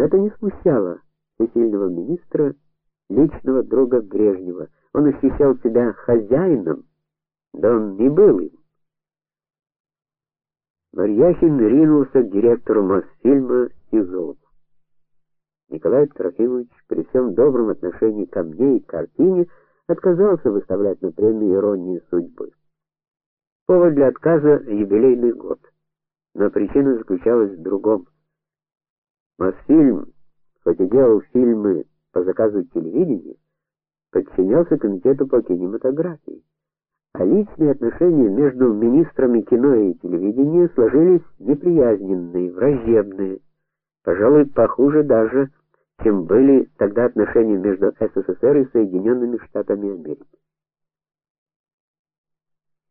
Это не смущало всесильного министра, личного друга Брежнева. Он ощущал себя хозяином, да он не был им. Марьяхин ринулся к директору Мосфильма Сизову. Николай Трофимович при всем добром отношении ко мне и к картине отказался выставлять на премию иронии судьбы. Повод для отказа юбилейный год. Но причина заключалась в другом. Мосфильм, хоть и делал фильмы по заказу телевидения, подчинялся комитету по кинематографии. А личные отношения между министрами кино и телевидения сложились неприязненные, враждебные, пожалуй, похуже даже, чем были тогда отношения между СССР и Соединенными Штатами Америки.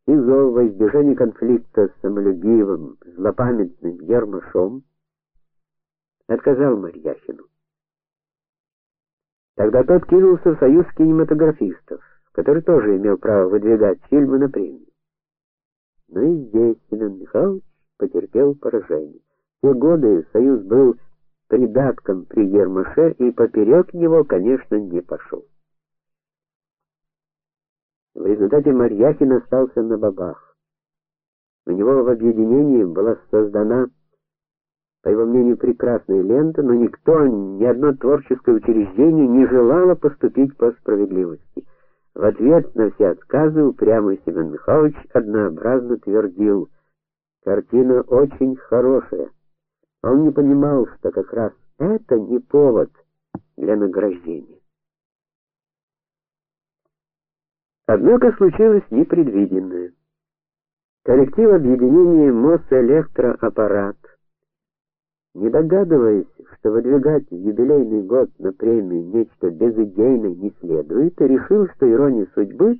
Сизо во избежание конфликта с самолюбивым, злопамятным Ермашом отказал Марьяхину. Тогда тот кинулся в союз кинематографистов, который тоже имел право выдвигать фильмы на премию. Но и здесь Семен Михайлович потерпел поражение. В годы союз был придатком при Ермаше и поперек него, конечно, не пошел. В результате Марьяхин остался на бабах. У него в объединении была создана, по его мнению, прекрасная лента, но никто, ни одно творческое учреждение не желало поступить по справедливости. В ответ на все отказы упрямый Семен Михайлович однообразно твердил: "Картина очень хорошая". Он не понимал, что как раз это не повод для награждения. Однако случилось непредвиденное. Коллектив объединения Мосэлектроаппарат, не догадываясь, что выдвигать в юбилейный год на премию нечто безыдейное не следует, решил, что ирония судьбы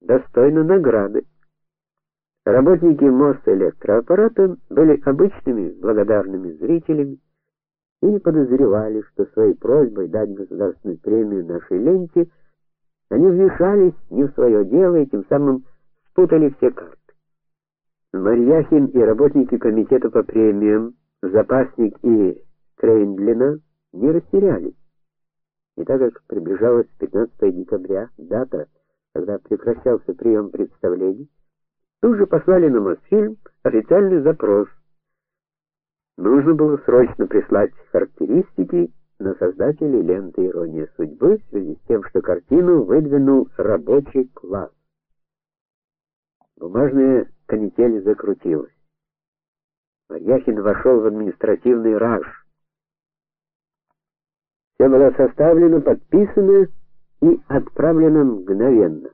достойна награды. Работники Мосэлектроаппарата были обычными благодарными зрителями и не подозревали, что своей просьбой дать государственную премию нашей ленте они вмешались не в свое дело и тем самым спутали все карты. Марьяхин и работники комитета по премиям, Запасник и Крейндлина не растерялись. И так как приближалось 15 декабря, дата, когда прекращался прием представлений, тут же послали на Мосфильм официальный запрос. Нужно было срочно прислать характеристики на создателей ленты Ирония судьбы в связи с тем, что картину выдвинул рабочий класс. Бумажная канитель закрутилась. Марьяхин вошел в административный раж. Все было составлено, подписано и отправлено мгновенно.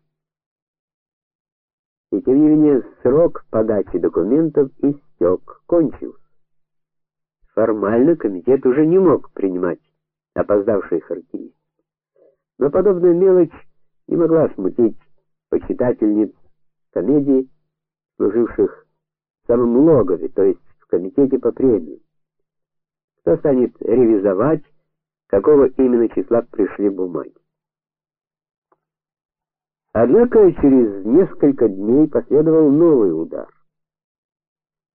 И тем не менее срок подачи документов истек, кончился. Формально комитет уже не мог принимать опоздавшие характеристики. Но подобная мелочь не могла смутить почитательниц комедий, служивших в самом логове, то есть комитете по премии. Кто станет ревизовать, какого именно числа пришли бумаги? Однако через несколько дней последовал новый удар.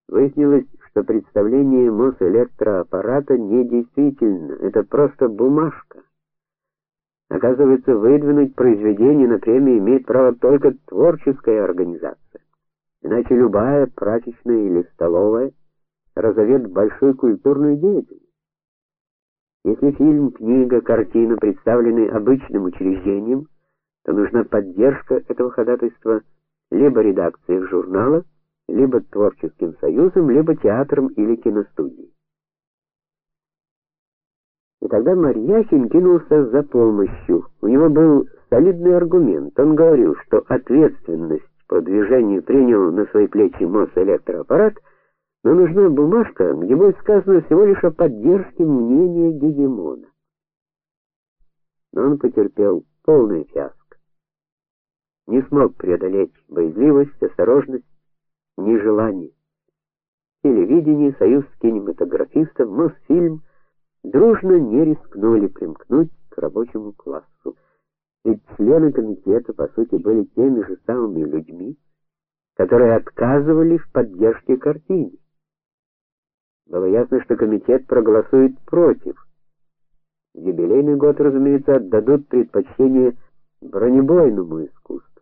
Выяснилось, что представление Мосэлектроаппарата недействительно, это просто бумажка. Оказывается, выдвинуть произведение на премию имеет право только творческая организация. Иначе любая прачечная или столовая разовьет большую культурную деятельность. Если фильм, книга, картина представлены обычным учреждением, то нужна поддержка этого ходатайства либо редакции журнала, либо творческим союзом, либо театром или киностудией. И тогда Марьяхин кинулся за помощью. У него был солидный аргумент. Он говорил, что ответственность по движению принял на свои плечи Мосэлектроаппарат, но нужна бумажка, где будет сказано всего лишь о поддержке мнения гегемона. Но он потерпел полное фиаско. Не смог преодолеть боязливость, осторожность нежелание. Телевидение, Союз кинематографистов, Мосфильм дружно не рискнули примкнуть к рабочему классу. Ведь члены комитета, по сути, были теми же самыми людьми, которые отказывали в поддержке картины. Было ясно, что комитет проголосует против. В юбилейный год, разумеется, отдадут предпочтение бронебойному искусству.